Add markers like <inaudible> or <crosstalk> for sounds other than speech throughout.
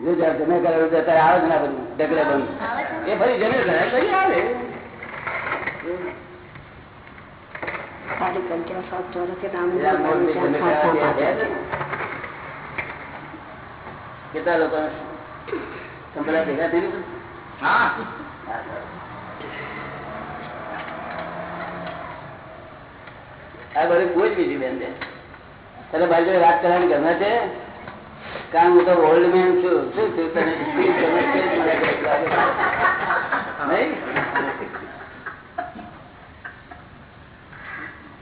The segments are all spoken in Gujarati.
જો જયારે જમે કરાવ્યું તો ત્યારે આવે જ ના બધું ઢગલે બંધ. એ ફરી જમે કરે આવે. ચોરસ કે રામ. કેટલા લોકો સંભળા ભેગા થઈ હા. આ બધું કોઈ જ બીજી બેન છે તને બાજુ વાત કરવાની ગમે છે? કારણ હું તો ઓલ્ડ મેન છું. શું છું તને? <laughs>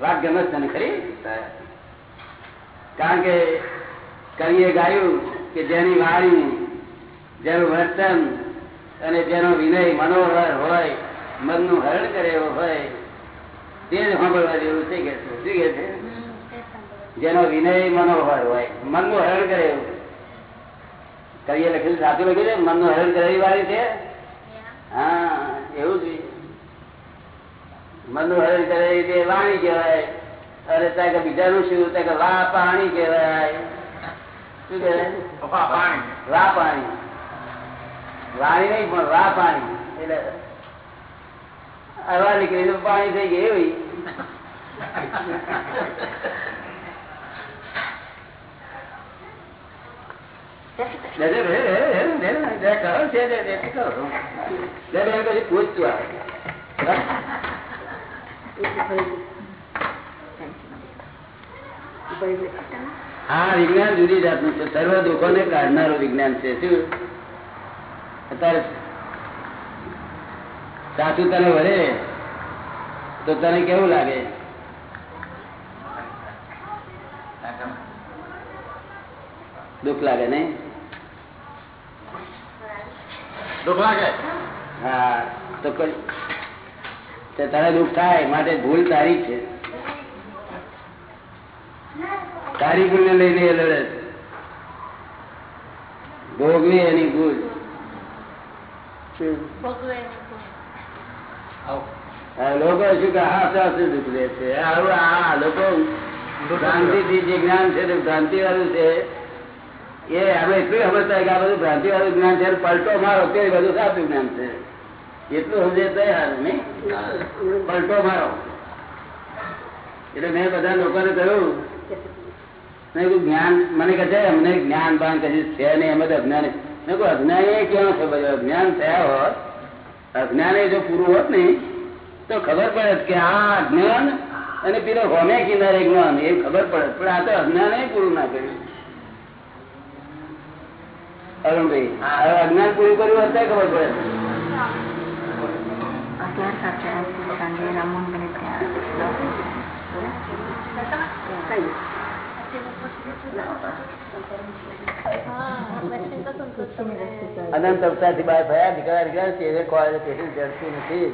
વાત ગમે તને ખરી? કારણ કે કવિએ ગાયું કે જેની વાણી જેનું વર્તન અને જેનો વિનય મનોહર હોય મનનું હરણ કરે એવો હોય તે જ સાંભળવા જેવું છે કે છે? શું કે છે. જેનો વિનય મનોહર હોય મનનું હરણ કરે એવું. કવિએ લખેલું સાચું લખ્યું છે મનનું હરણ કરવી વાળી છે? હા એવું જ. મનનું હરણ કરે તે વાણી કહેવાય. અરે ત્યાં કે બીજાનું શું? ત્યાં કે વા પાણી કહેવાય. શું કહેવાય? વા પાણી. વાણી નહીં પણ વા પાણી. એટલે અરવા નીકળી પાણી થઈ ગયું એવી. આ વિજ્ઞાન જુદી જાતનું છે સર્વ દુઃખો ને કાઢનારું વિજ્ઞાન છે શું અત્યારે સાચું તને વળે તો તને કેવું લાગે દુઃખ લાગે નહીં દુઃખ લાગે? હા તો તને દુઃખ થાય માટે ભૂલ તારી છે. તારી ભૂલ ને લઈને એ લડે છે. ભોગવી એની ભૂલ. આ લોકો શું કે હા સાચું દુઃખ લે છે? આવું આ લોકો ભ્રાંતિથી જે જ્ઞાન છે તે ભ્રાંતિ વાળું છે. એ અમે એટલું સમજતા કે આ બધું ભ્રાંતિ વાળું જ્ઞાન છે, પલટો મારો તે બધું સાચું જ્ઞાન છે. એટલું સમજે તૈયાર પલટો મારો. એટલે મેં બધા લોકોને કહ્યું, મેં કહ્યું જ્ઞાન, મને કહે છે, અમને જ્ઞાન બાન કશું છે નહીં, અમે તો અજ્ઞાન. મેં કહું અજ્ઞાન એ ક્યાં છે? અજ્ઞાન થયા હોત, અજ્ઞાન એ જો પૂરું હોત ને, તો ખબર પડે કે આ અજ્ઞાન અને પેલો હોમે કિનારે જ્ઞાન, એ ખબર પડે પણ આ તો અજ્ઞાન પૂરું ના કર્યું. અરુણભાઈ અજ્ઞાન પૂરું કર્યું હશે ખબર પડે? અનંત અવતારથી બહાર થયા દીકરા ચેરે કોલેજ સ્ટેશન ચડતું નથી.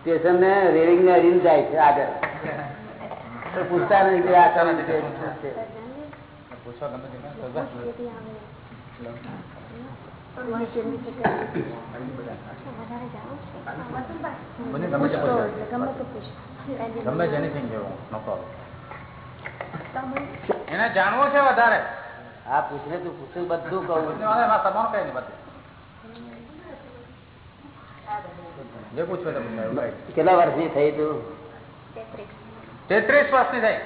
સ્ટેશન ને રેલિંગ ને રીલ જાય છે આગળ. પૂછતા નથી પૂછવા ગમે છે પૂછે. ગમે છે anything જેવું, no problem. એને જાણવું છે વધારે હા પૂછને તું પૂછું બધું કહું તમારું કઈ નહીં બધું જે કઈ. કેટલા વર્ષની થઈ તું તેત્રીસ વર્ષની થઈ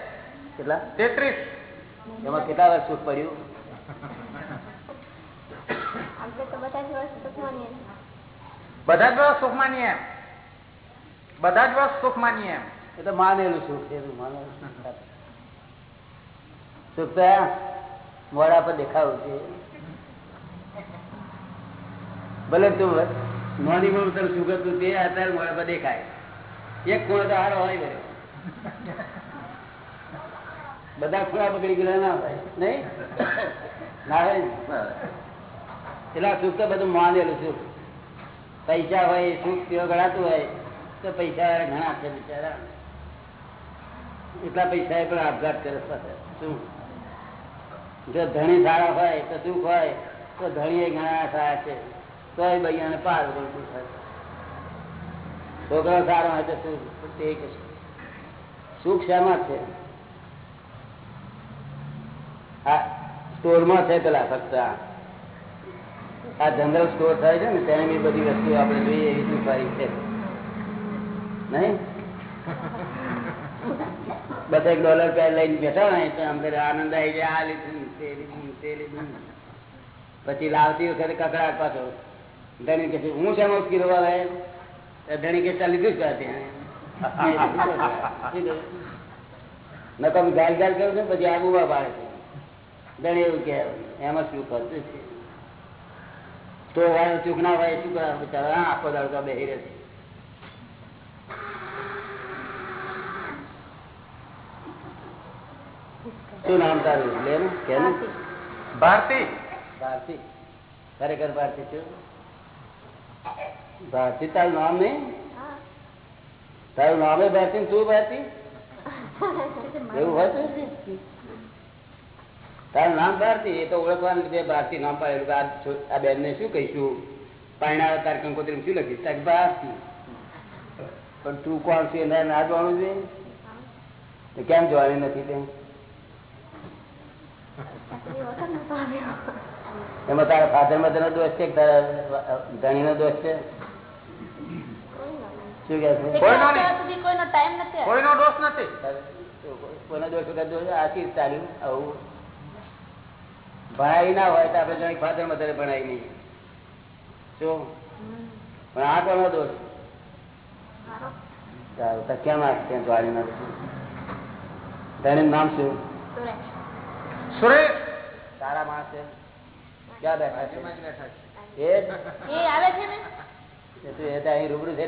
કેટલા તેત્રીસ એમાં કેટલા વર્ષ સુખ પડ્યું બધા જ વર્ષ સુખ માની એમ. બધા જ વર્ષ સુખ માની એમ. એ તો માનેલું સુખ છે એનું માનેલું સુખ. સુખ તો મોડા પર દેખાવું છે. ભલે તું નોની માં તને સુખ હતું તે અત્યારે મોડા પર દેખાય. એક ખૂણો તો હારો હોય ગયો બધા ખૂણા પકડી ગયેલા ના ભાઈ નહીં? ના ને? એટલે આ સુખ તો બધું માનેલું સુખ. પૈસા હોય, સુખ પીવો ગણાતું હોય, તો પૈસા ઘણા છે બિચારા. એટલા પૈસા એ પણ આપઘાત કરે શું? જો ધણી સારા હોય, તો સુખ હોય, તો ધણી એ ઘણા સારા છે. તોય બૈયાને પાર વળતું થાય. છોકરો સારો હોય તો સુખ તે સુખ શામાં છે? હા, સ્ટોરમાં છે પેલા ફક્ત આ. આ જનરલ સ્ટોર થાય છે ને તેને બી બધી વસ્તુ આપણે જોઈએ એવી સુપારી છે. નહીં? બધા એક ડોલર પેર લઈને બેઠા હોય તો અંદર આનંદ આવી જાય આ લીધું તે લીધું તે લીધું. પછી લાવતી વખતે કકડાટ પાછો. ધણી કે છે, હું શેનો કિરવા લાય ધણી કે ચાલ લીધું જ ત્યાં નકમ ગાલ ગાલ કરું? છું પછી આગુવા પાડે છે. ધણી એવું કે એમાં શું કરતું છે? તો વાય ચૂકના વાય શું કરે? બિચારા હા, આખો દાડો બેહી રહે છે શું નામ તારું? લે ને કે ને ભારતી. ભારતી. ખરેખર ભારતી છું? ભારતી તારું નામ નહીં? તારું નામ એ ભારતી ને તું ભારતી? <laughs> એવું હોય છે? તારું નામ ભારતી એ તો ઓળખવાનું લીધે ભારતી નામ પાડેલું કે આ બેન ને શું કહીશું? પાણી તાર કંકોત્રી શું લખીશ? તાર ભારતી પણ તું કોણ છે એને ના જોવાનું છે? તો કેમ જોવાની નથી તે? એમાં તારા ફાધર મધર નો દોષ છે તારા ધણી નો દોષ છે? શું કે છે? કોઈનો નથી. કોઈનો દોષ વગર દોષ આથી ચાલ્યું આવું. ભણાવી ના હોય તો આપણે જાણે ફાધર મધરે ભણાવી નહીં. શું? પણ આ કોનો દોષ સારું તો કેમ આ છે દ્વારી ના તેનું નામ શું? સુરેશ. સારા માણસ છે? ક્યાં બેઠા છે? એ? આવે છે ને? રૂબરૂ છે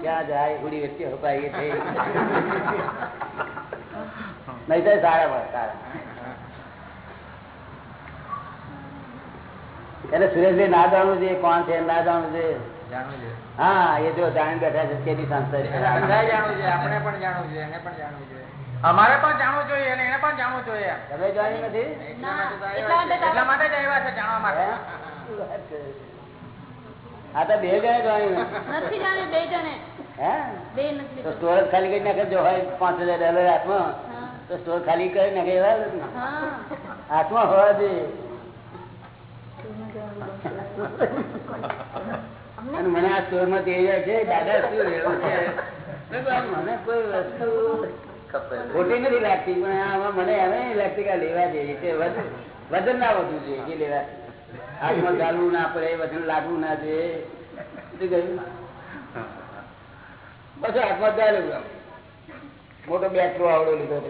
ક્યાં જાય? ઉડી વચ્ચે હપાઈ છે નહીં તો સારા માણસ સારા. એટલે સુરેશભાઈ ના જાણવું છે કોણ છે ના જાણવું છે હા એ જો જાણી બેઠા છે કેની સંસ્થા છે. બધાએ જાણવું છે આપણે પણ જાણવું છે એને પણ જાણવું છે અમારે પણ જાણવું જોઈએ અને એને પણ જાણવું જોઈએ તમે જાણી નથી? એટલા માટે જ આવ્યા છે જાણવા માટે? આ તો બે જણે જાણી નથી જાણ્યું બે જણે. હે? બે નથી તો સ્ટોરેજ ખાલી કરી નાખે જો હોય પાંચ હજાર ડોલર હાથમાં. તો સ્ટોર ખાલી કરી ને એવા જ ને. હાથમાં હોવા જોઈએ અને મને આ સ્ટોરમાં જઈ જાય છે દાદા શું રહેવું છે? મને કોઈ વસ્તુ ખોટી નથી લાગતી પણ આમાં મને એમ લાગતી કે આ લેવા જેવી છે. વજન ના વધવું જોઈએ કે લેવા. હાથમાં ચાલવું ના પડે વજન લાગવું ના જોઈએ. શું કહ્યું? બસ હાથમાં આમ. મોટો બેટરો આવડો લીધો હતો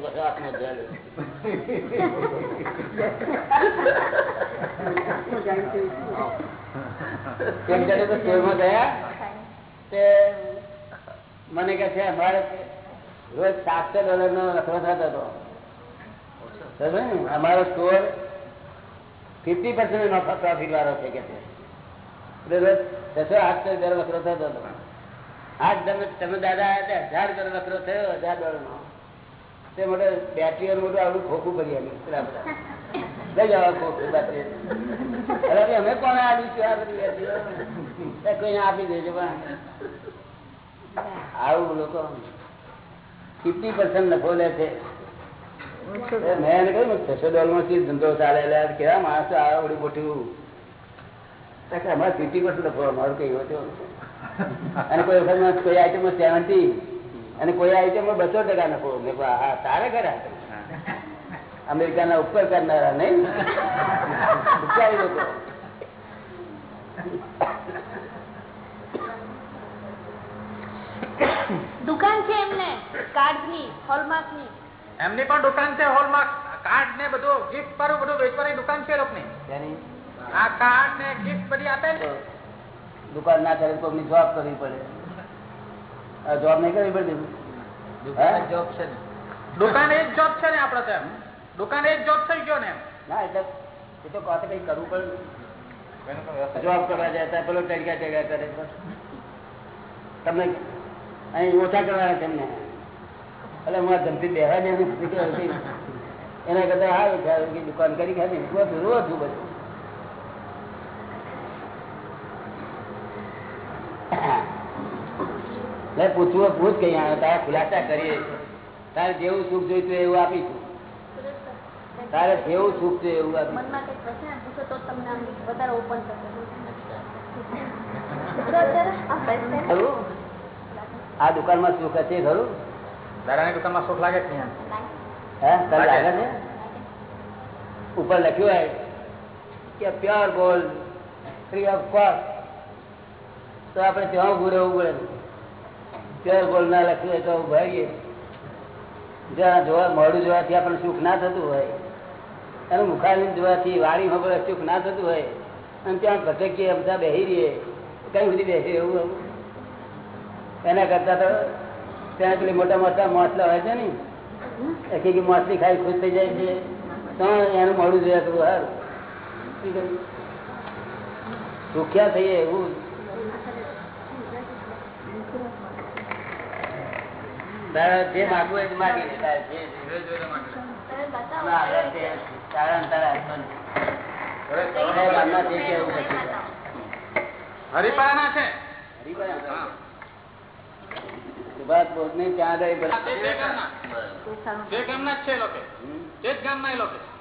મને કે છે અમારે રોજ સાતસો ડોલર નો લખવો થતો હતો. અમારો સ્ટોર ફિફ્ટી પર્સન્ટ નફા પ્રોફિટ વાળો છે કે છે. એટલે રોજ છસો આઠસો ડોલર વકરો થતો હતો. આજ તમે તમે દાદા ત્યાં હજાર ડોલર વકરો થયો, હજાર ડોલર તે મોટે બેટરી મોટું આવડું ખોખું ભરી લઈ જવા ખોખું બેટરી અરે, અમે કોને આપીશું આ બધી? કોઈને આપી દેજો પણ. આવું લોકો ફિફ્ટી પર્સન્ટ નફો લે છે. મેં કહ્યું છસો ડોલરમાંથી ધંધો ચાલે એટલે કેવા માણસો આવડું મોટું. અમારે ફિફ્ટી પર્સન્ટ નફો અમારું કઈ હોતો અને કોઈ વખત કોઈ આઈટમ સેવન્ટી અને કોઈ આઈટમ બસો ટકા નફો. હા તારે ખરા? અમેરિકાના ઉપર કરનારા નહીં? ઉપકારી લોકો દુકાન છે એમને કાર્ડની હોલમાર્કની એમની પણ દુકાન છે હોલમાર્ક. કાર્ડ ને બધું ગિફ્ટ વાળું બધું વેચવાની દુકાન છે લોકોની. આ કાર્ડ ને ગિફ્ટ બધી આપે ને? દુકાન ના કરે તો જોબ કરવી પડે. જોબ નહીં કરવી પડે હે? જોબ છે દુકાન એ જોબ છે ને આપડે દુકાન એ જોબ થઈ ગયો ને ના એટલે એ તો કહો કઈ કરવું પડે. જોબ કરવા જાય ત્યાં પેલો ટેગા ટેગા કરે. તમને અહીં ઓછા કરવાના તેમને એટલે હું આ ધમતી બેહવા દે <laughs> એના કરતા હા કે દુકાન કરી ખાધી. રોજ બધું. લે પૂછવું પૂછ કઈ આવ્યો તારા ખુલાસા કરીએ. તારે જેવું સુખ જોઈતું એવું આપીશું. તારે જેવું સુખ છે એવું આ દુકાનમાં સુખ હશે ખરું? દાદાની દુકાનમાં સુખ લાગે છે હે? તને લાગે. લાગે છે? ઉપર લખ્યું હોય કે pure gold free of cost તો આપણે ત્યાં ઉભું રહેવું પડે. લખ્યું હોય તો ભાગીએ જ્યાં જોવા મોડું જોવાથી આપણને સુખ ના થતું હોય એનું મુખાલી જોવાથી વાણી ખબર સુખ ના થતું હોય, અને ત્યાં ભટકીએ બધા બેસી રહીએ, કઈ બધી બેસી એવું એવું એના કરતા તો ત્યાં પેલી મોટા મોટા મોસલા હોય છે ને, એક માછલી ખાઈ ખુશ થઈ જાય છે. તો એનું મોડું જોયા કરવું સારું. સુખ્યા થઈએ એવું તારે જે માગવું હોય તે માગી લે. તારે જે તમે બતાવો ના, હવે તે તારા ને તારા husband. એ વાતમાં જે કે માગવું બધું છે. હરિપાના છે. હરીભાઈ, હા. સુભાષ બોઝને ત્યાં આગળ તે તે ગામના. તે ગામના જ છે એ લોકો. હમ. તે એ લોકો.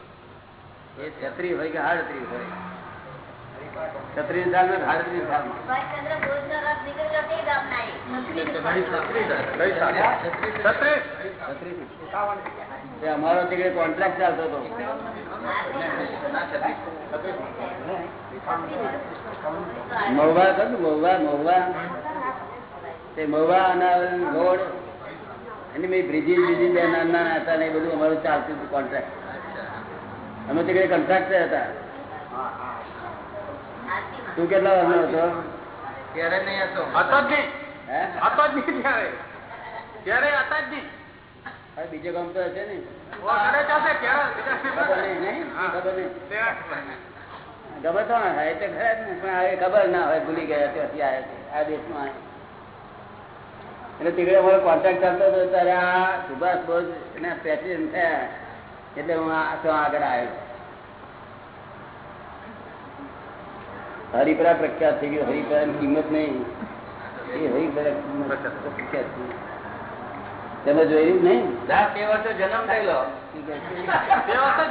એ છત્રી હોય કે હાડત્રી હોય? છત્રી સાલ ને સાલ સુભાષચંદ્ર બોઝનો રથ નીકળેલો તે ગામના એ. છત્રીસ તે અમારો તીકડે કોન્ટ્રાક્ટ ચાલતો હતો. મહુવા હતું મહુવા મહુવા. તે મહુવા અનાવરણ રોડ એની મેં બ્રિજીસ બ્રિજીસ બે નાના નાના હતા ને એ બધું અમારું ચાલતું હતું કોન્ટ્રાક્ટ અમે તીકડે કોન્ટ્રાક્ટર હતા. તું કેટલા વર્ષનો હતો ત્યારે નહીં હતો હતો જ નહીં. હે? હતો જ નહીં ત્યારે. ત્યારે હતા જ નહીં. બીજો કામ તો હશે ને ખબર તો ના હોય તો ખરા જ ને પણ હવે ખબર ના હોય ભૂલી ગયા ત્યાંથી આવ્યા છે આ દેશમાં. એટલે તીકડે મારો કોન્ટેક્ટ કરતો હતો ત્યારે આ સુભાષ બોઝ એના પ્રેસિડેન્ટ થયા એટલે હું આ આગળ આવ્યો. હરિપરા પ્રખ્યાત થઈ ગયો. હરિપરાની કિંમત નહીં. એ હરિપરા પ્રખ્યાત થઈ તમે જોયું નહીં? વર્ષે જન્મ થયેલો.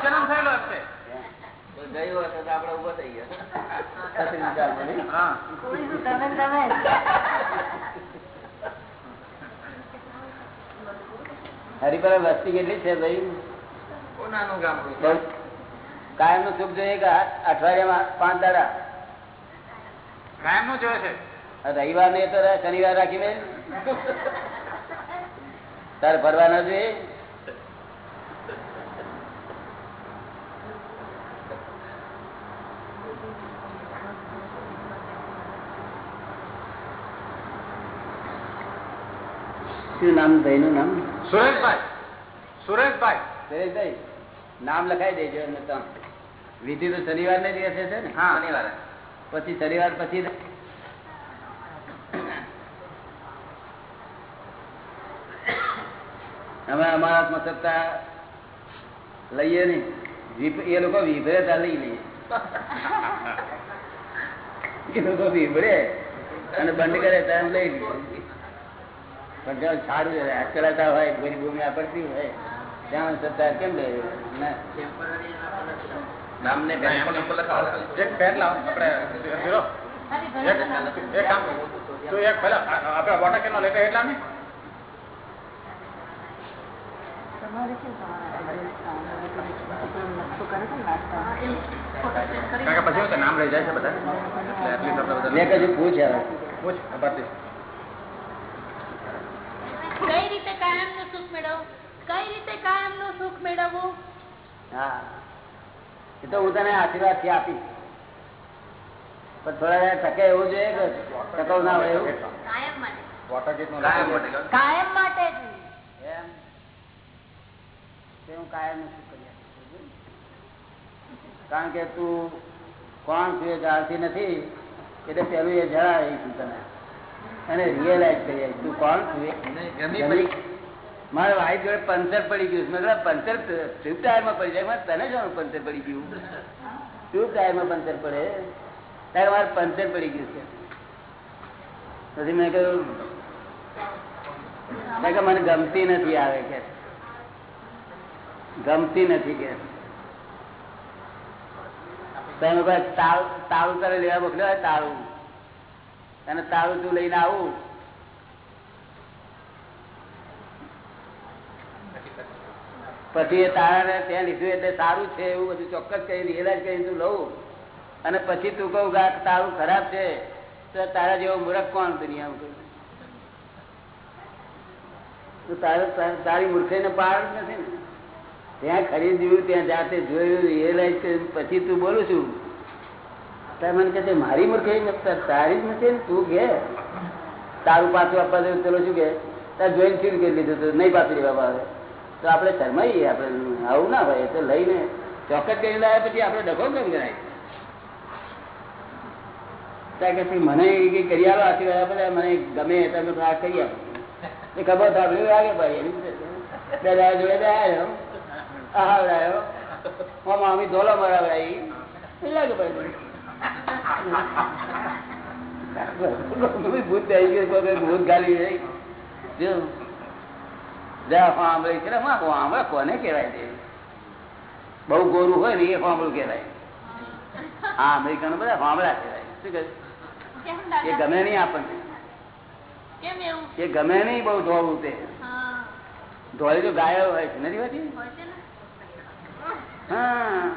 જન્મ થયેલો હશે. ઊભો થઈ ગયા. હરિપરા વસ્તી કેટલી છે ભાઈ? કાયમનું સુખ જોઈએ અઠવાડિયામાં પાંચ દાડા? કાયમનું જોયે છે. રવિવાર ને તો શનિવાર રાખીને? તારે ફરવા ના જોઈએ? શું નામ ભાઈ નું નામ? સુરેશભાઈ. સુરેશભાઈ. સુરેશભાઈ નામ લખાઈ દેજો વિધિ તો શનિવાર ને દિવસે છે ને? હા શનિવારે. પછી શનિવાર પછી અમે અમારા હાથમાં લઈએ નહીં. એ લોકો વિભરે તા લઈ લઈએ. એ લોકો વિભરે અને બંધ કરે ત્યાં લઈ લઈએ પણ સારું અચલાતા હોય ગરીબ ભૂમિ આપડતી હોય, ત્યાં સત્તા કેમ લે ના નામને બેન એક પેન લાવ આપણે ઝીરો. એક એક કામ તો એક પેલા આપણે વોટર કેનો લેતા એટલા ને પછી નામ રહી જાય છે બધા. મેં પૂછ પૂછ કઈ રીતે કાયમનું સુખ મેળવવું? કઈ રીતે કાયમનું સુખ મેળવવું? હા. એ તો હું તને આશીર્વાદથી આપીશ. પણ થોડા વાર ટકે એવું જોઈએ કે ટકાઉ ના હોય એવું? કાયમ માટે. વોટર ગીતનો કાયમ માટે. કાયમ માટે જ. એમ. હું કાયમ કરી કારણ કે તું કોણ છું એ જાણતી નથી. એટલે પેલું એ જણાવીશું તને. અને રિયલાઇઝ કરી તું કોણ છું એ? ગમી? પડી. મારા વાઈફ જોડે પંચર પડી ગયું મેં પંચર ટ્યુબ ટાયરમાં પડી જાય. મેં તને શું પંચર પડી ગયું? ટ્યુબ ટાયરમાં પંચર પડે. ત્યારે મારે પંચર પડી ગયું છે. પછી મેં કહ્યું મેં કહ્યું મને ગમતી નથી આવે કે. ગમતી નથી કે. તમે તાવ તાળું તારે લેવા મોકલ્યો તાળું અને તારું તું લઈને આવું. પછી એ તારા ત્યાં લીધું એટલે સારું છે, એવું બધું ચોક્કસ કરી રિયલાઇઝ કરી તું લઉં. અને પછી તું કહું કે તારું ખરાબ છે, તો તારા જેવો મૂર્ખ કોણ દુનિયામાં તારે તારી મૂર્ખાઈને પાર નથી ને. ત્યાં ખરીદ્યું ત્યાં જાતે જોયું રિયલાઇઝ કર્યું, પછી તું બોલું છું. તારે મને કહે મારી મૂર્ખાઈ તારી જ નથી ને, તું કે. તારું પાછું આપવા દેવું ચલો શું કે, તાર જોઈને ફીલ કરી લીધું તું, નહીં પાછું બાબા આવે તો આપણે શરમાઈએ આપણે આવું ના હોય તો લઈને ચોક્કસ કરી લાવ્યા પછી આપણે ડખો કેમ કરાય મને એ કરી આલો આશીર્વાદ આપે મને ગમે તમે આ કરી આપો ખબર તો આપણે લાગે ભાઈ એની જોડે આવ્યો આવડાયો મામા અમી ધોલો મરાવડાઈ એ લાગે ભાઈ ભૂત આવી ગયું ભૂત ગાલી જાય સાંભળી છે સાંભળે કોને કહેવાય છે બહુ ગોરું હોય ને એ સાંભળું કહેવાય. હા અમેરિકનો બધા સાંભળા કહેવાય. શું કહે? એ ગમે નહીં આપણને. એ ગમે નહીં બહુ ધોળું તે. ધોળી તો ગાયો હોય છે નથી હોતી? હા.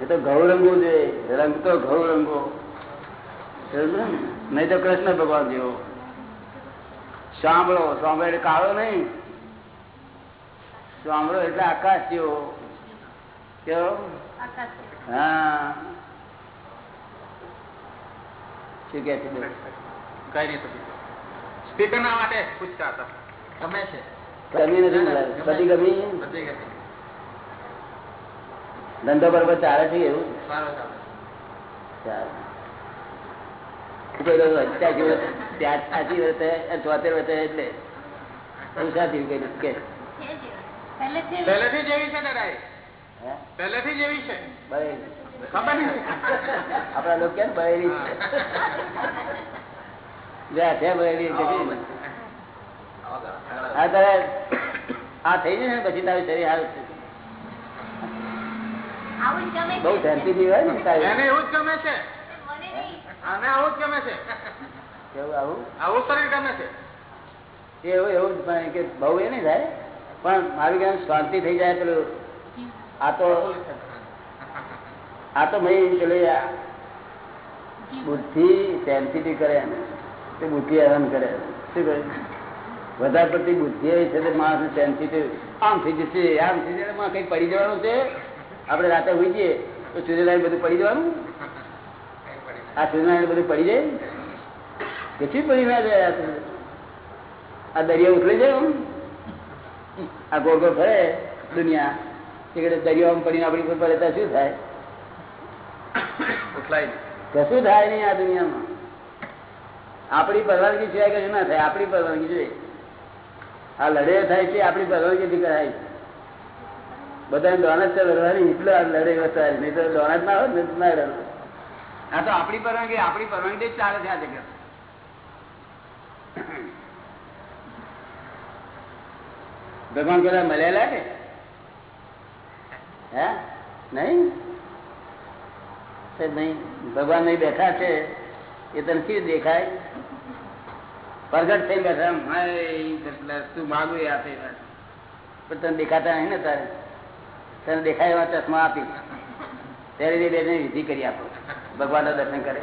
એ તો ઘઉં રંગો છે. રંગ તો ઘઉં રંગો નહીં તો કૃષ્ણ ભગવાન જેવો. સાંભળો સાંભળો એટલે કાળો નહીં. સાંભળો એટલે આકાશ જેવો કેવો હા. શું કે છે કઈ નહીં સ્પીકર ના માટે પૂછતા હતા. ગમે છે. ગમી નથી બધી ગમી બધી ગમે? ધંધો બરોબર ચાલે છે એવું? સારો ચાલે. લોકો વર્ષ ત્યાંસી વર્ષે ચોતેર વર્ષે એટલે ઉષાથી કઈ કે છે પહેલેથી જેવી છે દાદા એ પહેલેથી જેવી છે? બરેલી. ખબર નહીં. આપણા લોકો કેમ ભરેલી? આ થઈ જાય ને પછી તારું શરીર સારું છે. બઉ શાંતિ થી હોય ને એવું જ ગમે છે. આને આવું જ ગમે છે. કેવું આવું? આવું શરીર ગમે છે. એવું એવું કે બહુ એ નહીં થાય. પણ મારું કેમ શાંતિ થઈ જાય પેલું. આ તો આ તો ભાઈ પેલું બુદ્ધિ સેન્સિટિવ કરે એને. તે બુદ્ધિ હેરાન કરે શું કરે વધારે પડતી બુદ્ધિ એવી છે તે માણસ સેન્સિટિવ આમ થઈ જશે આમ થઈ જશે કઈ પડી જવાનું છે? આપણે રાતે હોઈ જઈએ તો સૂર્યનારાયણ બધું પડી જવાનું? આ સૂર્યનારાયણ બધું પડી જાય? કેટલી પડી ના જાય આ દરિયા ઉતરી જાય આમ? આ ગોળ ગોળ ફરે દુનિયા. દરિયો આમ પડીને આપણી ઉપર પડે તો શું થાય? કશું થાય નહીં આ દુનિયામાં. આપણી પરવાનગી સિવાય કશું ના થાય આપણી પરવાનગી જોઈએ. આ લડે થાય છે આપણી પરવાનગીથી કરાય છે. બધા ડોનટ છે લડવાની એટલે આ લડે વસાય નહીં તો ડોનટ ના હોય ને તો ના લડે આ તો આપણી પરવાનગી આપણી પરવાનગી જ ચાલે છે આ જગ્યા ભગવાન બધા મળેલા કે? હે? નહીં? નહીં. ભગવાન નહીં બેઠા છે. એ તને શું દેખાય? પ્રગટ થઈ બેઠા. હાય, એટલે માગું આપે પણ તને દેખાતા નહીં ને તારે? તને દેખાય એવા ચશ્મા આપી. ત્યારે બેને વિધિ કરી આપો. ભગવાનના દર્શન કરે.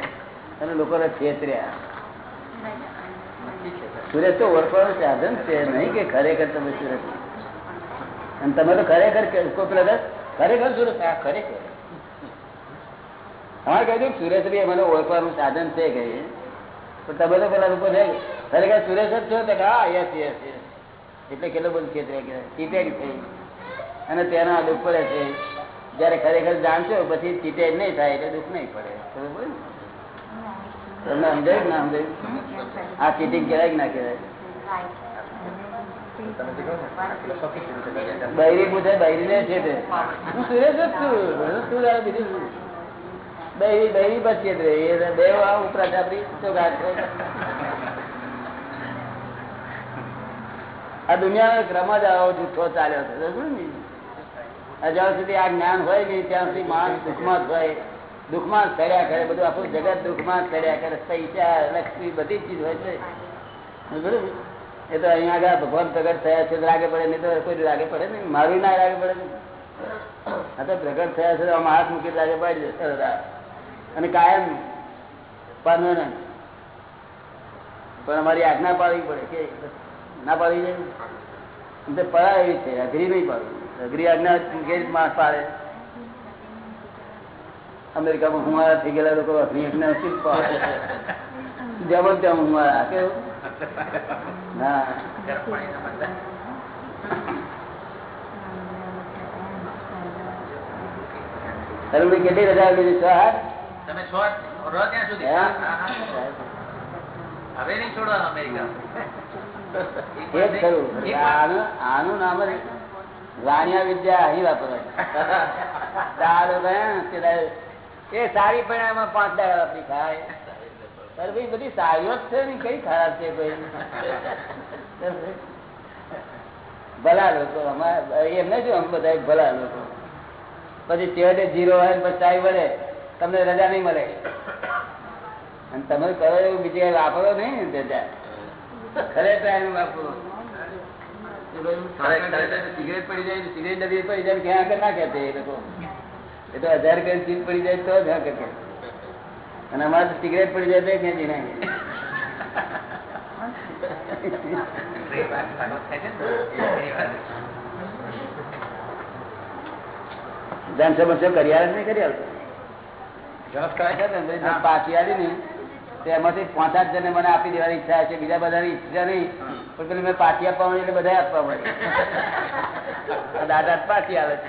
અને લોકો છેતર્યા. સુરેશ તો ઓળખવાનું સાધન છે, નહીં કે ખરેખર તમે સુરત અને તમે તો ખરેખર ખરેખર સુરત હા, ખરેખર. હા કહી દઉં સુરેશ ભાઈ મને ઓળખવાનું સાધન છે કહીએ પણ તમે તો પેલા લોકો છે ખરેખર સુરેશ જ છો તો હા, યસ યસ એટલે કેટલો બધું ક્ષેત્ર ચીટેડ થઈ. અને તેના દુઃખ પડે છે. જયારે ખરેખર જાણશો, પછી ચીટેડ નહીં થાય એટલે દુઃખ નહીં પડે? આ ચીટિંગ કહેવાય કે જ છું. આ ઉપરાંત ક્રમ જ આવો જૂઠો ચાલ્યો હતો? આ સુધી આ જ્ઞાન હોય નહીં, ત્યાં સુધી માણસ દુઃખમાં જ હોય. દુઃખમાં સડ્યા કરે, બધું આખું જગત દુઃખમાં સડ્યા કરે, પૈસા, લક્ષ્મી બધી ચીજ હોય છે. એ તો અહીંયા આગળ ભગવાન પ્રગટ થયા છે લાગે પડે નહીં તો કોઈ લાગે પડે નહીં, મારું ના લાગે પડે આ તો પ્રગટ થયા છે આમાં હાથ મૂકી લાગે પડે દે અને કાયમ પરમાનન્ટ પણ અમારી આજ્ઞા પાડવી પડે કે ના પાડવી જાય એમ તો પડા એવી છે, અઘરી નહીં પાડવી. અઘરી આજ્ઞા કેવી માણસ પાડે? અમેરિકામાં હુમારા થઈ ગયેલા લોકો પાડે. જેમ તેમ હુમારા કેવું? ના. કેટલી રજા લીધી છ? હાથ તમે છો રહો ત્યાં સુધી. હવે નહીં છોડો અમેરિકા. આનું નામ જ વિદ્યા અહીં વાપરવાય એ સારી પણ એમાં પાંચ દાડા આપણી ખાય. અરે ભાઈ બધી સારીઓ જ છે ને કઈ ખરાબ છે ભાઈ ભલા લોકો એમને જો અમે બધા ભલા લોકો? પછી છેવટે જીરો હોય ને પછી ચાય વળે તમને રજા નહીં મળે. અને તમે કરો એવું બીજી વાપરો નહીં ને રજા ખરે એનું વાપરો. સિગરેટ પડી જાય સિગરેટ ડબી પડી જાય ક્યાં આગળ ના કહેતે એ લોકો? એ તો હજાર કઈ ચીજ પડી જાય તો જ હા અને અમારે સિગરેટ પડી જાય તો ક્યાંથી ના કરી આવે નહીં કરી આવતો? જનસ કરાય છે પાછી આવી ને એમાંથી પાંચ આઠ જણને મને આપી દેવાની ઈચ્છા છે બીજા બધાની ઈચ્છા નહીં. પણ પેલી મેં પાછી આપવા એટલે બધા આપવા મળે <laughs> દાદા પાછી આવે છે.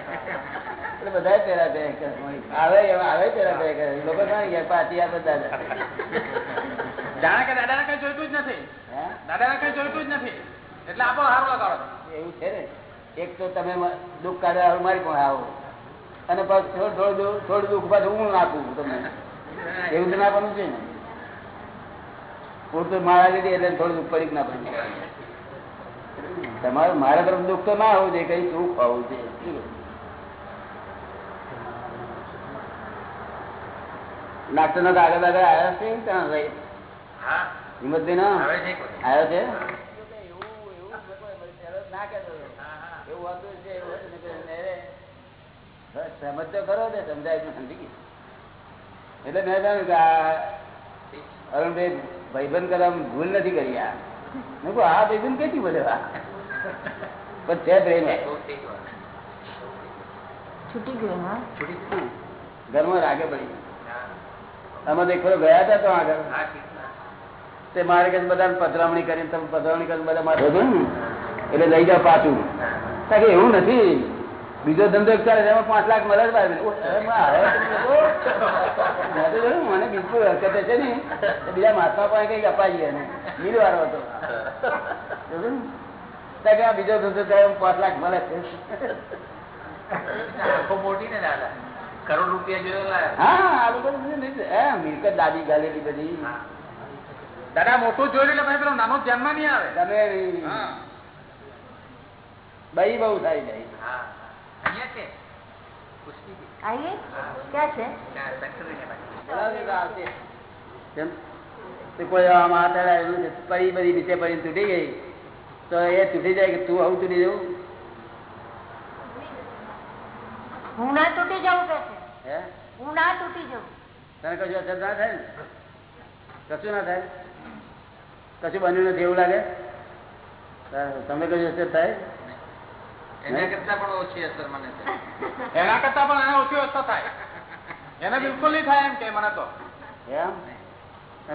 એટલે બધા પેલા કરે. આવે આવે પેલા લોકો ગયા પાછી આપે દાદા જાણે કે દાદાને કઈ જોઈતું જ નથી? દાદા કઈ જોઈતું જ નથી? એટલે આપો સારું લગાડો એવું છે ને? એક તો તમે દુઃખ કાઢવા મારી પણ આવો. અને પછી થોડું થોડું થોડું દુઃખ પાછું હું નાખું તમને. એવું તો ના બનવું છે ને? પૂરતું મારા લીધી એટલે થોડું દુઃખ પડી ના પડે તમારે મારા તરફ દુઃખ તો ના હોવું જોઈએ કઈ સુખ હોવું જોઈએ શું કહ્યું? ડાક્ટર નો કાગળ આગળ આવ્યો છે ત્યાં ભાઈ હિંમતભાઈ નો છે આવ્યો છે? હા, એવું એવું હતું ને કે મેરે બસ સમજ ખરો ને સમજાય સમજી ગઈ એટલે મેં જાણ્યું કે આ અરુણભાઈ ભાઈબંધ ભૂલ નથી કરી આ. મેં કહું આ ભાઈબંધ કેટલી બોલે આ? પણ છે પ્રેમ. છૂટી ગયું. ઘરમાં રાગે પડી. અમે તો ગયા હતા તો આગળ. તે મારે કે બધા પધરામણી કરીને તમે પધરામણી કરીને બધા મારે એટલે લઈ જાઓ પાછું. કારણ કે એવું નથી. બીજો ધંધો એક ચાલે એમાં પાંચ લાખ મળે જ મને બીજું હરકત છે ને બીજા મહાત્મા પાસે કંઈક અપાઈએ ને મિલ વાળો હતો ત્યાં કે આ બીજો ધંધો ચાલે પાંચ લાખ મળે છે. આંખો મોટી ને દાદા. કરોડ રૂપિયા જોયેલા હા આ લોકો હે મિલકત દાદી ગાલેલી બધી. દાદા મોટું જોઈ લે પેલો નાનો જન્મ નહીં આવે. તમે ભાઈ બઈ બહુ થાય જાય હા. અહીંયા છે. આઈએ ક્યાં છે? કોઈ આમ છે, પડી બધી નીચે પડીને તૂટી ગઈ. તો એ તૂટી જાય કે તું આવું તૂટી જવું? હું ના તૂટી જવું કે છે? હે? હું ના તૂટી જવું. તને કશું અસર ના થાય ને? કશું ના થાય? કશું બન્યું નથી એવું લાગે? તમે તમને કશું અસર થાય? એના કરતા પણ ઓછી અસર મને છે. <laughs> એના કરતા પણ આને ઓછી અસર થાય. એને બિલકુલ નહીં થાય એમ કે મને તો. એમ?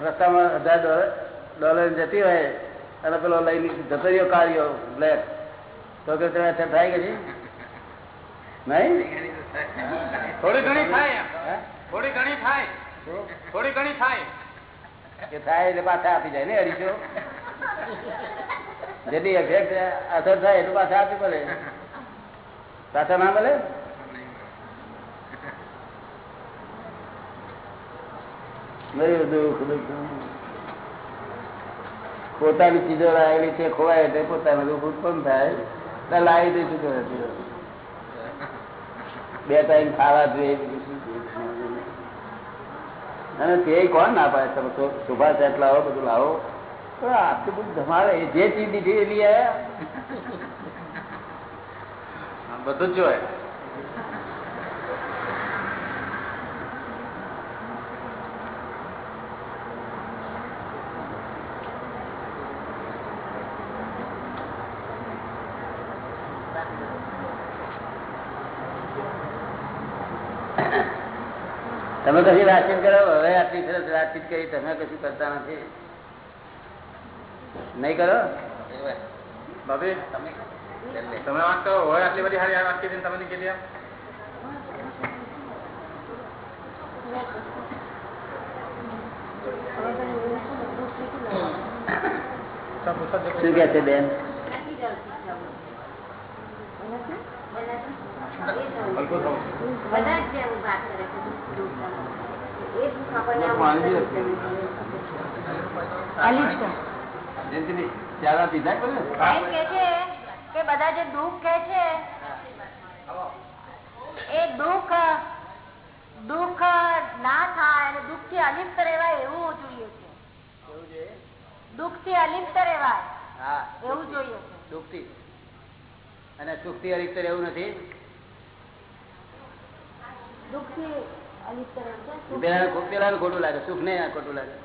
રસ્તામાં હજાર ડોલર જતી હોય અને પેલો લઈને જતો રહ્યો કાર્યો બ્લેક. તો કે અસર થાય કે નહીં? થોડી ઘણી થાય થોડી ઘણી થાય. થોડી ઘણી થાય. કે થાય એટલે પાછા આપી જાય ને અઢીસો જેથી એફેક્ટ અસર થાય એટલું પાછા આપી પડે. પાછા ના મળે. પોતાની ચીજો લાવેલી છે ખોવાય એટલે પોતાનું દુઃખ ઉત્પન્ન થાય. લાવી દઈશું. બે ટાઈમ ખાવા જોઈએ? અને તે કોણ ના પાડે? તમે શોભા સેટ લાવો બધું લાવો. પણ આટલું બધું તમારે જે ચીજ દીધી એ લઈ આવ્યા. બધું જ જોઈએ તમે કશી વાતચીત કરો? હવે આટલી સરસ વાતચીત કરી તમે કશું કરતા નથી? નહીં કરો? ભાભી? તમે વાત કરો હોય આટલી બધી સારી વાત કીધી તમે કીધી એમ? શું કે છે બેન? હલકું થવું. બધા જ જેવું વાત કરે છે એ દુઃખ કે છે કે બધા જે દુઃખ કે છે એ દુઃખ દુઃખ ના થાય અને દુઃખથી અલિપ્ત રહેવાય એવું જોઈએ છે. દુઃખથી અલિપ્ત રહેવાય હા એવું જોઈએ છે. દુઃખથી. અને સુખથી અરિક્ત રહેવું નથી. દુઃખથી અલિપ્ત રહેવું છે પેલા પેલાનું ખોટું લાગે સુખ નહીં ખોટું લાગે.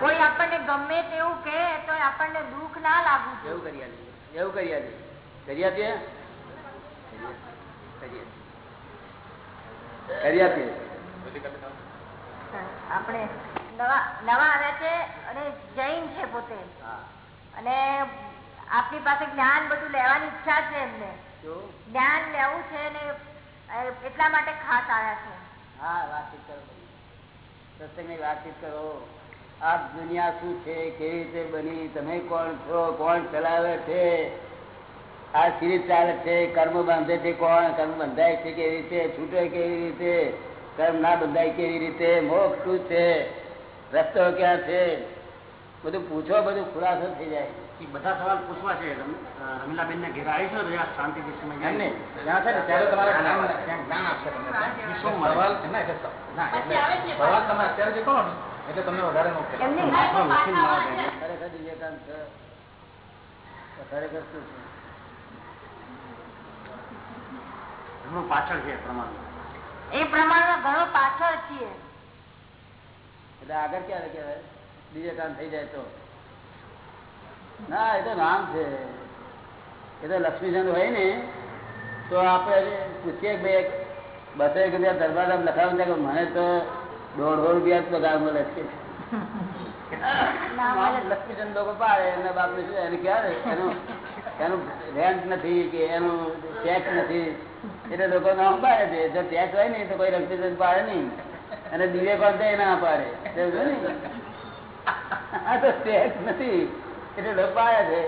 કોઈ આપણને ગમે તેવું કે તો આપણને દુઃખ ના લાગવું એવું કરી એવું કરી આલીએ કરી આપીએ. કરી આપીએ. આપણે નવા નવા આવ્યા છે અને જૈન છે પોતે. અને આપની પાસે જ્ઞાન બધું લેવાની ઈચ્છા છે એમને. જ્ઞાન લેવું છે ને એટલા માટે ખાસ આવ્યા છે. હા વાતચીત કરો. સત્સંગની વાતચીત કરો. આ દુનિયા શું છે કેવી રીતે બની તમે કોણ છો કોણ ચલાવે છે આ સિરીજ ચાલે છે કર્મ બાંધે છે કોણ કર્મ બંધાય છે કેવી રીતે છૂટે કેવી રીતે કર્મ ના બંધાય કેવી રીતે મોક્ષ શું છે રસ્તો ક્યાં છે? બધું પૂછો બધું ખુલાસો થઈ જાય. એ બધા સવાલ પૂછવા છે. રમીલાબેન ને ઘેર આવીશું ને ત્યાં શાંતિથી સમય એમ જાય? નહીં. ત્યાં છે ને ત્યારે તમારે જ્ઞાન ત્યાં જ્ઞાન આપશે તમને. શું મળે? સવાલ ના, એટલે તમને વધારે ખરેખર શું છે? ઘણું પાછળ છે પ્રમાણ. એ પ્રમાણમાં ઘણો પાછળ છીએ. એટલે આગળ ક્યારે કહેવાય? બીજે કામ થઈ જાય તો. ના એ તો નામ છે. એ તો લક્ષ્મીચંદ હોય ને તો આપણે પૂછીએ કે ભાઈ બસો એક રૂપિયા દરબાર લખાવું કે મને તો દોઢસો રૂપિયા પગાર મળે છે. લક્ષ્મીચંદ લોકો પાડે એના બાપને શું એને ક્યારે એનું એનું રેન્ટ નથી કે એનું ટેક્સ નથી. એટલે લોકો નામ પાડે છે. જો ટેક્સ હોય ને તો કોઈ લક્ષ્મીચંદ પાડે નહીં. અને દિવ્ય કોણ ના પાડે. ને? આ તો ટેક્સ નથી. એટલે લોકો છે.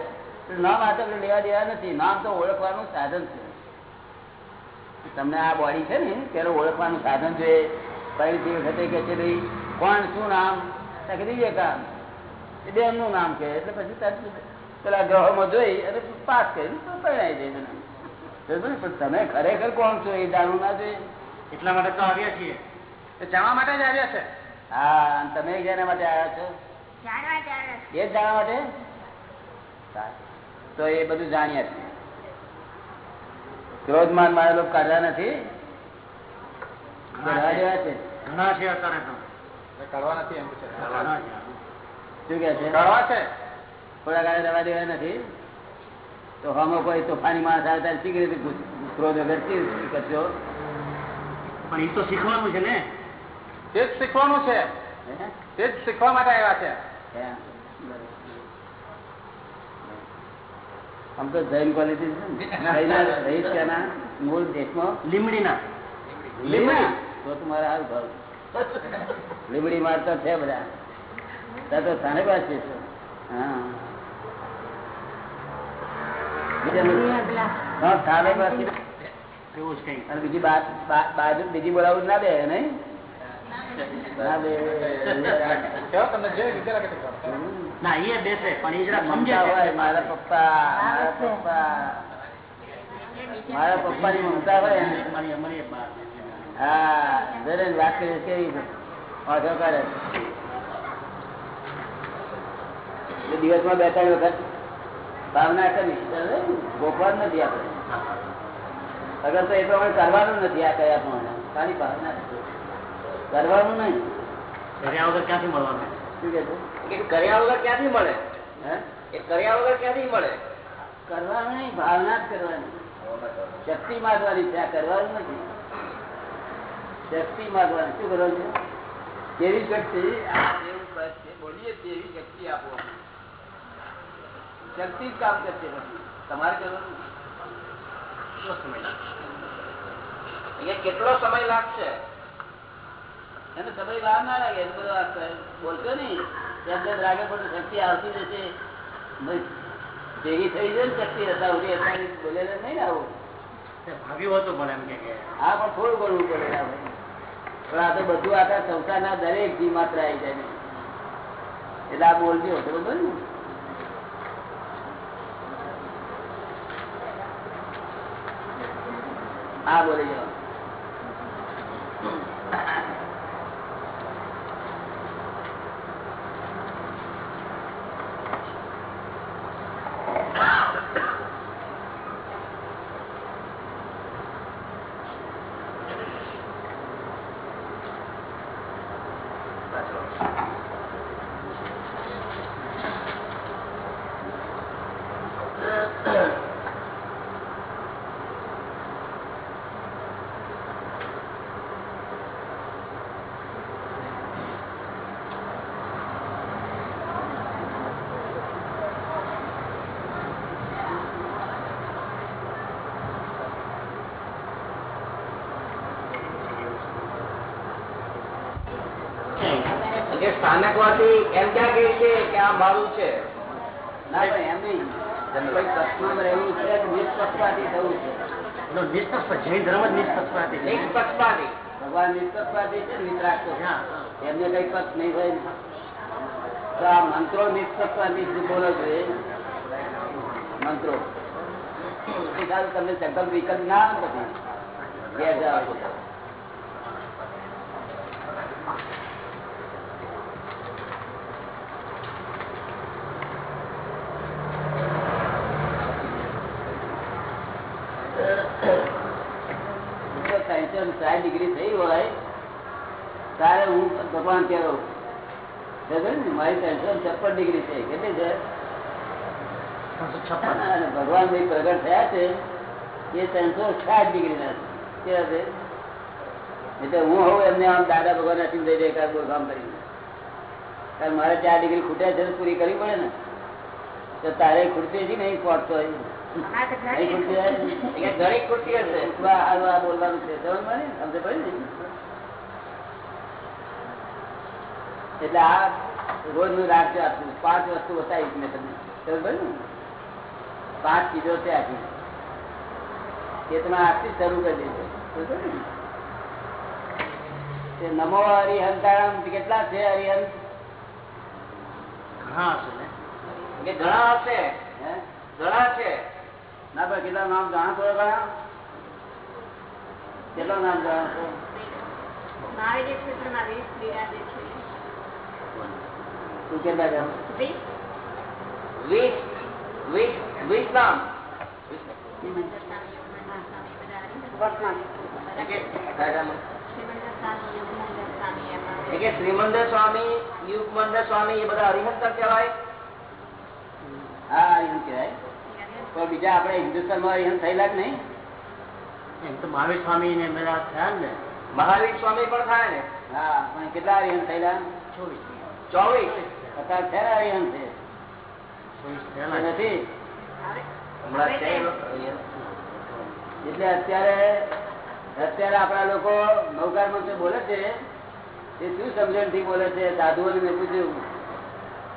નામ આ તો લેવા દેવા નથી. નામ તો ઓળખવાનું સાધન છે. તમને આ બોડી છે ને ત્યારે ઓળખવાનું સાધન છે. પહેલી વખતે કે છે ભાઈ કોણ? શું નામ? તો કે વિવેકાનંદ એ બે એમનું નામ કહે. એટલે પછી પેલા ગ્રહોમાં જોઈ અને પાસ કરી તો પરણાઈ જાય પણ તમે ખરેખર કોણ છો એ જાણવું ના જોઈએ. એટલા માટે તો આવ્યા છીએ. જાણવા માટે જ આવ્યા છે? હા તમે જેના માટે આવ્યા છો? એ જાણવા માટે? તો એ બધું જાણ્યા છીએ ક્રોધમાન મારા લોકો કાઢવા નથી. ઘણા છે. અત્યારે તો. એ કાઢવા નથી એમ પૂછે. છે. ઘણા છે. શું કે છે? કાઢવા છે. થોડા ગાળે રહેવા દેવા નથી. તો હમો કોઈ તોફાની માણસ આવે ત્યારે શીખી રીતે ક્રોધ વગર કરશો? પણ એ તો શીખવાનું છે ને. તે જ શીખવાનું છે. તે જ શીખવા માટે આવ્યા છે? આમ તો જૈન ક્વોલિટી છે ને. મૂળ દેશમાં લીમડીના. લીમડી તો તમારે હાલ ભાવ. લીમડી મારતા છે બધા. ત્યાં તો સાને પાસે છે. હા. બીજા બા- બા- બોલાવું ના દે નહીં? ના. ના એ બેસે પણ એ જરા મમતા હોય મારા પપ્પા મારા પપ્પા. મારા પપ્પાની મમતા હોય ને. હા દરેક વાક્ય કેવી વાંધો કરે? દિવસમાં બે ત્રણ વખત. ભાવના કરી ગોખવા નથી આપણે. અગર તો એ પ્રમાણે કરવાનું નથી આ કયા પ્રમાણે. ખાલી ભાવના. કરવાનું નહીં. કર્યા વગર ક્યાંથી મળવાનું? શું કે એ કર્યા વગર ક્યાંથી મળે? હે? એ કર્યા વગર ક્યાંથી મળે? કરવાનું નહીં ભાવના જ કરવાની. શક્તિ માગવાની છે આ કરવાનું નથી. શક્તિ માગવાની. શું કરવાનું છે? કેવી શક્તિ? આ જેવું બસ છે, બોલીએ તેવી શક્તિ આપો અમને. શક્તિ જ કામ કરશે પછી તમારે કરવાનું નથી. કેટલો સમય લાગે એ કેટલો સમય લાગશે? એને સમય વાર ના લાગે એને બધું બોલશો નહીં. તેમ તેમ રાગે પણ શક્તિ આવતી જશે ભેગી થઈ જાય ને શક્તિ હતા સુધી અત્યારે બોલેલા નહીં ને આવું. ભાવ્યું હતું પણ એમ કે હા પણ થોડું બોલવું પડે પણ આ તો બધું આખા સંસારના દરેક જીવ માત્ર આવી જાય એટલે આ બોલજો બરોબર ને હા બોલી જાઓ. એ સ્થાનકવાદી એમ ક્યાં કહે છે કે આ મારું છે? ના પણ એમ નહીં. ભગવાન નિષ્પક્ષપાતી. એમને કઈ પક્ષ નહીં હોય તો આ મંત્રો નિષ્પક્ષપાતી જ બોલો જોઈએ મંત્રો. તમને? સંકલ્પ વિકલ્પ ના આવે પછી ઘેર જાઓ છો. જો ત્રણસો ને સાઠ ડિગ્રી થઈ હોય તારે હું ભગવાન કેવો મારી ત્રણસો છપ્પન ડિગ્રી છે કેટલી છે? ભગવાન ભાઈ પ્રગટ થયા છે એ ત્રણસો સાઠ ડિગ્રી ના છે. કેવા છે એટલે હું હોઉં એમને આમ દાદા ભગવાન અસીમ થઈ જાય કાંઈ કામ કરીને કારણ મારે ચાર ડિગ્રી ખૂટ્યા છે પૂરી કરવી પડે ને. તો તારે ખૂટતી હતી નહીં પહોંચતો ખૂટતી ઘણી આ બોલવાનું છે. સમજ પડે ને? સમજ પડે ને એટલે આ રોજનું રાખજો આટલું પાંચ વસ્તુ બતાવીશ મેં તમને. સમજ ને? પાંચ ચીજો છે આપી એ તમે આજથી શરૂ કરી દેજો. નમો હરિહંતારામ કેટલા છે હરિહંત? ઘણા હશે ઘણા હશે. હે? ઘણા છે. ના ભાઈ કેટલા નામ જાણો છો ઘણા કેટલા નામ જાણો છો? મહાવીર ક્ષેત્રમાં વીસ છે તું કેટલા જાણો વીસ વીસ વીસ વીસ નામ શ્રીમંદર સ્વામી યોગનંદર સ્વામી બધા એ કે કાયદામાં. શ્રીમંદર સ્વામી યોગનંદર સ્વામી એમાં એ કે શ્રીમંદર સ્વામી યુગમંદર સ્વામી એ બધા હરિહંત કહેવાય હા હરિહંત કહેવાય પણ બીજા આપણે હિન્દુસ્તાનમાં હરિહંત થયેલા જ નહીં. એમ તો મહાવીર સ્વામી ને બધા થયા ને. મહાવીર સ્વામી પણ થાય ને? હા પણ કેટલા હરિહંત થયેલા? ચોવીસ. ચોવીસ? અત્યારે છે. નથી. એટલે અત્યારે અત્યારે આપણા લોકો નૌકાર મંત્ર બોલે છે એ શું સમજણથી બોલે છે? સાધુઓને મેં પૂછ્યું.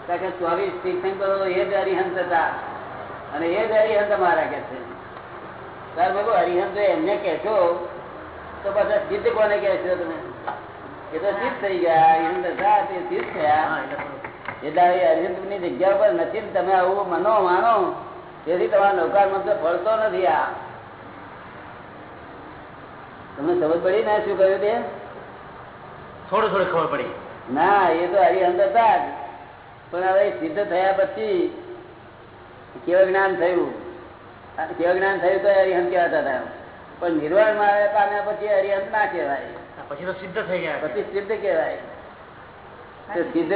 કારણ કે ચોવીસ તીર્થંકરો એ જ હરિહંત હતા. અને એ જ હરિહંત મારા કે છે. સર મેં હરિહંત એમને કહેશો તો પાછા સિદ્ધ કોને કહેશો તમે? એ તો સિદ્ધ થઈ ગયા હરિહંત હતા તે સિદ્ધ થયા. એટલે એ અરવિંદની જગ્યા પર નથી તમે આવું મનો માનો તેથી તમારા નૌકાર મંત્ર ફળતો નથી આ. તમને સમજ પડી ને શું કહ્યું તે? થોડું થોડું ખબર પડી. ના એ તો હરિહંત હતા જ. પણ હવે સિદ્ધ થયા પછી કેવું જ્ઞાન થયું? કેવું જ્ઞાન થયું તો હરિહંત કહેવાતા હતા પણ નિર્વાણમાં આવ્યા પામ્યા પછી હરિહંત ના કહેવાય. પછી તો સિદ્ધ થઈ ગયા. પછી સિદ્ધ કહેવાય. તો સિદ્ધ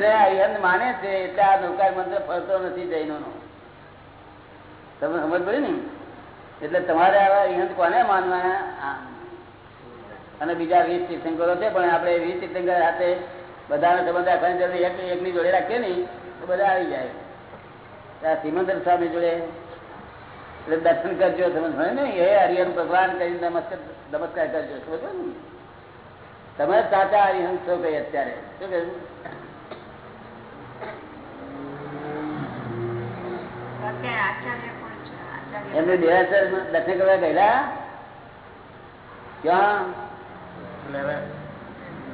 માને છે એટલે આ નૌકાર મંત્ર ફરતો નથી જૈનો તમે સમજ પડી ને? એટલે તમારે આવા હરિહંત કોને માનવા અને બીજા વીસ તીર્થંકરો છે, પણ આપણે વીસ તીર્થંકર સાથે બધાને સંબંધ રાખવાની એક એકની જોડે રાખીએ ને, તો બધા આવી જાય. આ સિમંદર સ્વામી જોડે. એટલે દર્શન કરજો તમે સમજો ને? એ હરિહન ભગવાન કરીને નમસ્કાર નમસ્કાર કરજો, સમજો ને? તમે સાચા હરિહંત છો કઈ અત્યારે. શું કહ્યું? એમને દેરાસર દર્શન કરવા ગયેલા? ક્યાં?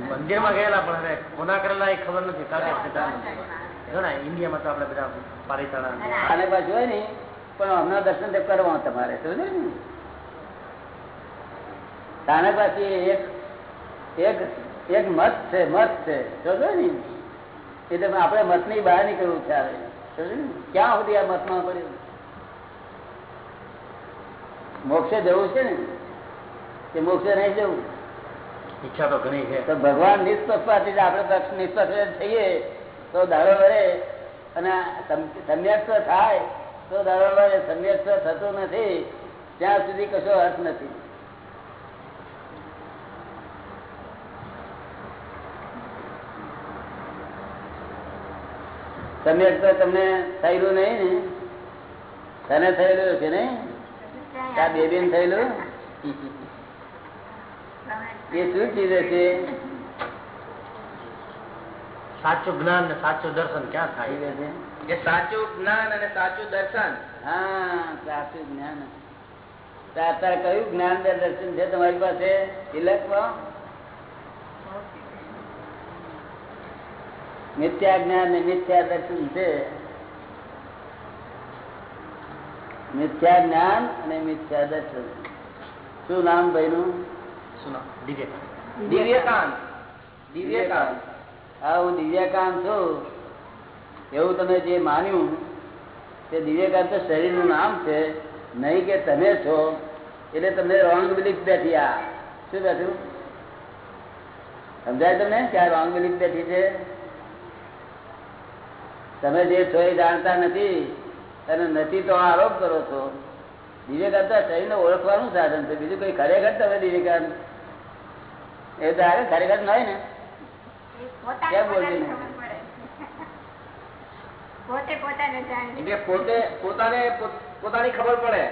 મંદિરમાં ગયેલા પણ હવે કોના કરેલા એ ખબર નથી ઇન્ડિયામાં તો આપણે બધા પારિતાણા. આને પાછું હોય ને પણ હમણાં દર્શન કરવા તમારે સમજે ને? તાને પાછી એક એક એક મત છે મત છે સમજો ને? એટલે આપણે મતની બહાર નીકળવું છે? ક્યાં સુધી આ મતમાં પડ્યું? મોક્ષે જવું છે ને? કે મોક્ષે નહીં જવું? ઈચ્છા તો ઘણી છે. તો ભગવાન નિષ્પક્ષપાતી આપણે પક્ષ નિષ્પક્ષ થઈએ તો દાડો વરે. અને સમ્યક્ષ થાય તો દાડો વરે. સમ્યક થતું નથી ત્યાં સુધી કશો અર્થ નથી. સમ્યક તો તમને થયેલું નહીં ને? તને થયેલું છે ને આ બેબી થયેલું? એ શું ચીજ છે સાચું જ્ઞાન ને સાચું દર્શન ક્યાં થાય? કે સાચું જ્ઞાન અને સાચું દર્શન. હા સાચું જ્ઞાન. અત્યારે કયું જ્ઞાન દર્શન છે તમારી પાસે? ઇલકમાં મિથ્યા જ્ઞાન ને મિથ્યા દર્શન છે. મિથ્યા જ્ઞાન અને મિથ્યા દર્શન શું નામ ભાઈનું? શું નામ? દિવ્યકાંત. દિવ્યકાંત. હા હું દિવ્યકાંત છું. એવું તમે જે માન્યું તે દિવ્યકાંત તો શરીરનું નામ છે. નહીં કે તમે છો. એટલે તમને રોંગ બિલીફ બેઠી આ. શું બેઠું? સમજાય તમને ક્યાં રોંગ બિલીફ બેઠી છે? તમે જે છો એ જાણતા નથી અને નથી તો આરોપ કરો છો. દિવ્યકાંત તો શરીરને ઓળખવાનું સાધન છે. બીજું કોઈ ખરેખર તમે દિવ્યકાંત એ તારે ખરેખર ન. હોય ને કેમ બોલતી? પોતે પોતાને જાણે. પોતે પોતાને પોતાની ખબર પડે.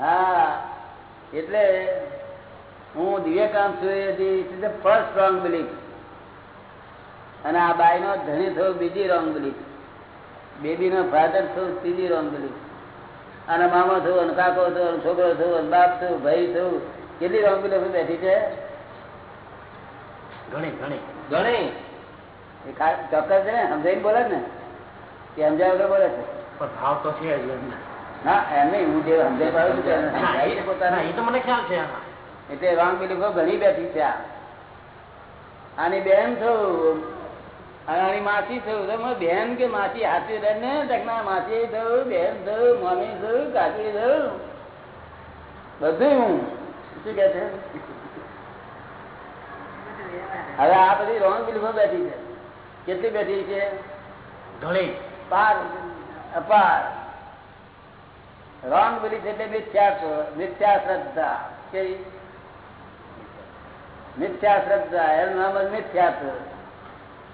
હા એટલે હું દિવ્યકાંત છું એ ફર્સ્ટ રોંગ બિલીફ અને આ બાય નો ધણી થયો બીજી રોંગ બિલીફ બેબી નો ફાધર છું સીધી. રોંગ અને મામા છું અને કાકો છું અને છોકરો છું અને બાપ છું ભાઈ છું. કેટલી રોંગ બિલીફ બેઠી છે? ઘણી ઘણી. ઘણી? ચોક્કસ છે ને? સમજાઈને બોલે ને. કે સમજાય વગર બોલે છે. પણ ભાવ તો છે ના. એમ નહીં હું જે સમજાઈ પાડું છું છે પોતાને. એ તો મને ખ્યાલ છે. એટલે રોંગ બિલીફો ઘણી બેઠી છે આ. આની બેન થયું અને માસી થયું બેન કે માસી હાથી બેન ને તકના માસી થયું બેન થયું મમ્મી થયું કાકી થયું. બધું હું. શું કે છે? હવે આ બધી રોંગ બિલીફો બેઠી છે. કેટલી બેઠી છે? ઘણી. પાર. અપાર. રોંગ બિલીફ એટલે મિથ્યા મિથ્યા શ્રદ્ધા કે મિથ્યા શ્રદ્ધા એનું નામ જ મિથ્યાત્વ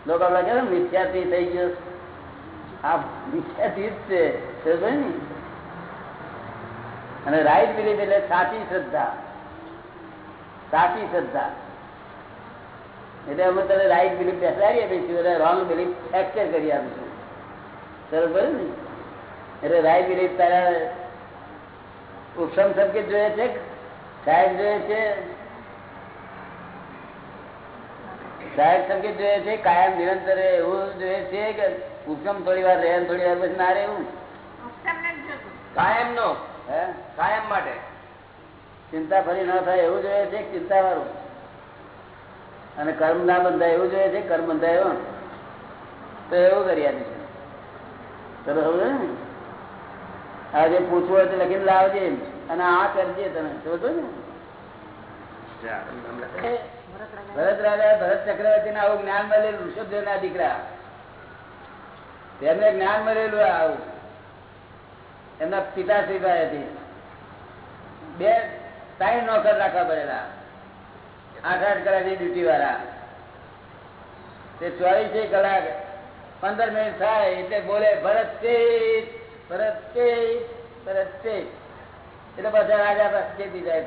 લોકો લાગે ને મિથ્યાથી થઈ ગયો. આ મિથ્યાથી જ છે? અને રાઈટ બિલીફ એટલે સાચી શ્રદ્ધા. સાચી શ્રદ્ધા. એટલે અમે તને રાઈટ બિલીફ બેસાડીએ એટલે રોંગ બિલીફ ફ્રેક્ચર કરી આપીશું બરોબર ને? એટલે રાઈટ બિલીફ તારા ઉપસમ સંકેત જોઈએ છે સાહેબ જોઈએ છે? સાહેબ સંકેત જોઈએ છે કાયમ નિરંતર એવું જોઈએ છે કે ઉત્તમ થોડી વાર રહે થોડી વાર પછી ના રહે એવું? કાયમ નો હે? કાયમ માટે? ચિંતા ફરી ના થાય એવું જોઈએ છે ચિંતા વાળું અને કર્મ ના બંધાય એવું જોઈએ છે કર્મ બંધાય એવું? તો એવું કરી છે ચલો સમજો ને? આ જે પૂછવું હોય તો લખીને લાવજે અને આ કરજે તમે સમજો ને? ભરત રાજા ભરત ચક્રવર્તી આવું જ્ઞાન મળેલું ઋષભદેવ ના દીકરા. તેમને જ્ઞાન મળેલું આવું. એમના પિતાશ્રી પાસેથી. બે, ત્રણ નોકર રાખવા પડેલા. આઠ આઠ કલાકની ડ્યુટી વાળા તે ચોવીસે કલાક, પંદર મિનિટ થાય એટલે બોલે, ભરત તે ભરત તે ભરત તે એટલે બધા રાજા પાસે જાય.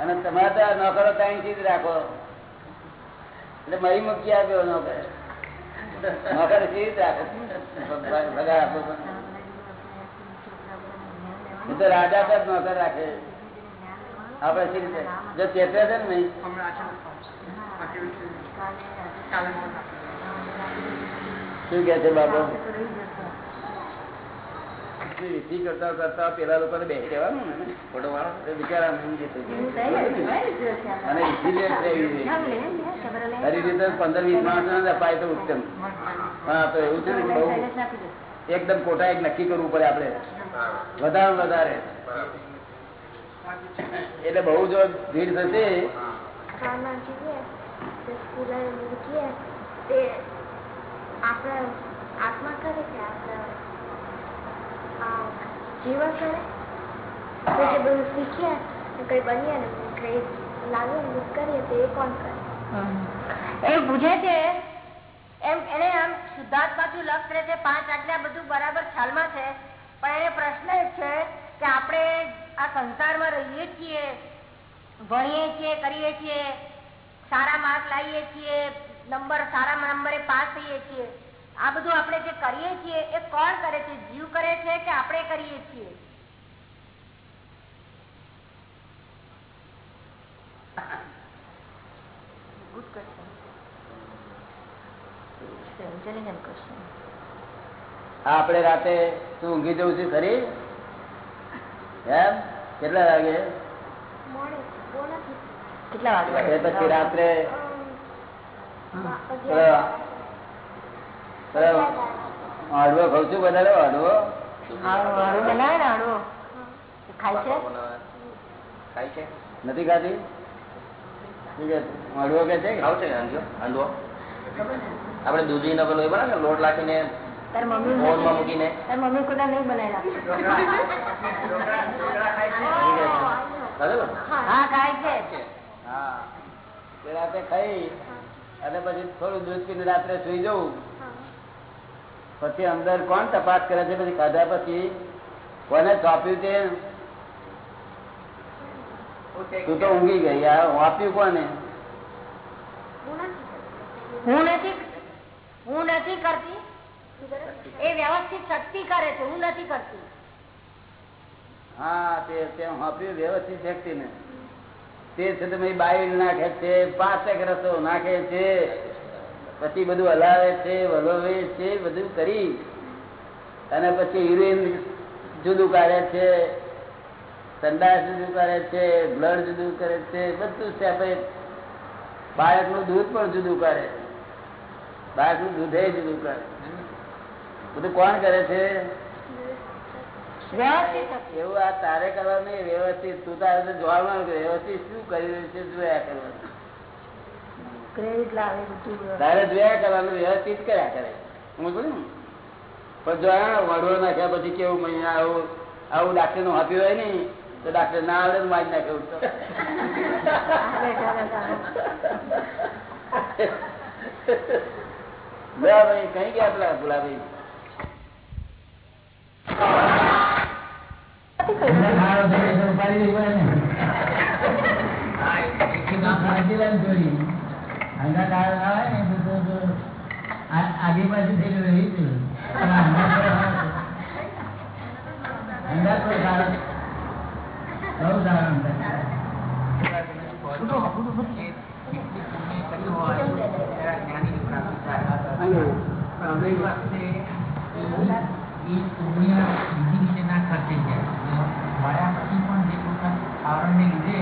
અને તમારે તો આ નોકરો ત્યાં થી જ રાખો. એટલે મરી મૂકી આપ્યો નોકર. નોકર સી જ રાખો. ભગા આપો હું તો રાજા પર નોકર રાખે. આપડે સી રીતે? જો ચેતવે છે ને નહીં? શું કે છે બાબો વિધિ કરતા કરતા પેલા લોકો ને. બેસી રહેવાનું ને ફોટો વાળો બિચારા. અને ખરી રીતે પંદર વીસ માણસ ને અપાય તો ઉત્તમ. હા તો એવું છે ને બહુ એકદમ કોટા એક નક્કી કરવું પડે આપડે વધારે વધારે. એટલે બહુ જો ભીડ થશે. આપણે આત્મા કરે કે જીવન કરે? તો જે બધું શીખીએ કંઈ બનીએ ને કંઈ લાવીએ ને કરીએ તો એ કોણ કરે? એ પૂછે છે, એમ એને આમ બાજુ લક્ષ રહે છે? પાંચ આજ્ઞા બધું બરાબર ખ્યાલમાં છે, પણ એને પ્રશ્ન એ છે કે આપણે આ સંસારમાં રહીએ છીએ, ભણીએ છીએ, કરીએ છીએ, સારા માર્ક લાવીએ છીએ નંબર સારા નંબરે પાસ થઈએ છીએ. આ બધું આપણે જે કરીએ છીએ એ કોણ કરે છે? જીવ કરે છે કે આપણે કરીએ છીએ? ગુડ ક્વેશ્ચન ઇન્ટેલિજન્ટ ક્વેશ્ચન હા રાતે તું ઊંઘી જવું છું ખરી? એમ? કેટલા વાગે? કેટલા વાગે? પછી રાત્રે હળવો ખઉં છું? બધા હળવો નથી ખાતી? હળવો કે છે ખાવ છે હાંડવો? હાંડવો. દૂધી નો પેલો બનાવે લોટ લાખીને મૂકીને. મમ્મી કોઈ નહીં બનાવેલા હા ખાય છે. હા. તે રાતે ખાઈ અને પછી થોડું દૂધ પીને રાત્રે સુઈ જવું. પછી અંદર કોણ તપાસ કરે છે? પછી ખાધા પછી કોને સોંપ્યું તે? તું તો ઊંઘી ગઈ. આ વાપ્યું કોને? હું નથી હું નથી કરતી. એ વ્યવસ્થિત શક્તિ કરે છે. હું નથી કરતી. હા તે તે વાપ્યું વ્યવસ્થિત શક્તિ ને તે છે તમે બાઈલ નાખે છે પાંચેક રસો નાખે છે. પછી બધું હલાવે છે વલોવે છે બધું કરી. અને પછી યુરિન જુદું કાઢે છે સંડાસ જુદું કરે છે બ્લડ જુદું કરે છે બધું સેપરેટ બાળકનું દૂધ પણ જુદું કરે બાળકનું દૂધે જુદું કરે બધું કોણ કરે છે? એવું આ તારે કરવાનું નહીં વ્યવસ્થિત. તું તારે જોવાનું વ્યવસ્થિત શું કરી રહ્યું છે જોયા કરવાનું? ક્રેડિટ લાવે બધું તારે જોયા કરવાનું વ્યવસ્થિત કર્યા કરે. હું પણ જોયા આ વડોળ નાખ્યા પછી કેવું મહિના આવું આવું ડાક્ટરનું આપ્યું હોય ને તો ડાક્ટર ના આવડે તો મારી નાખે ઉઠતો લે ભાઈ કઈ ગયા પેલા ગુલાબી આગે બાજુ થયેલું રહી છે તો સારો બહુ સારો અંદાજ મળ્યા પછી પણ જેટલું આવરણને લીધે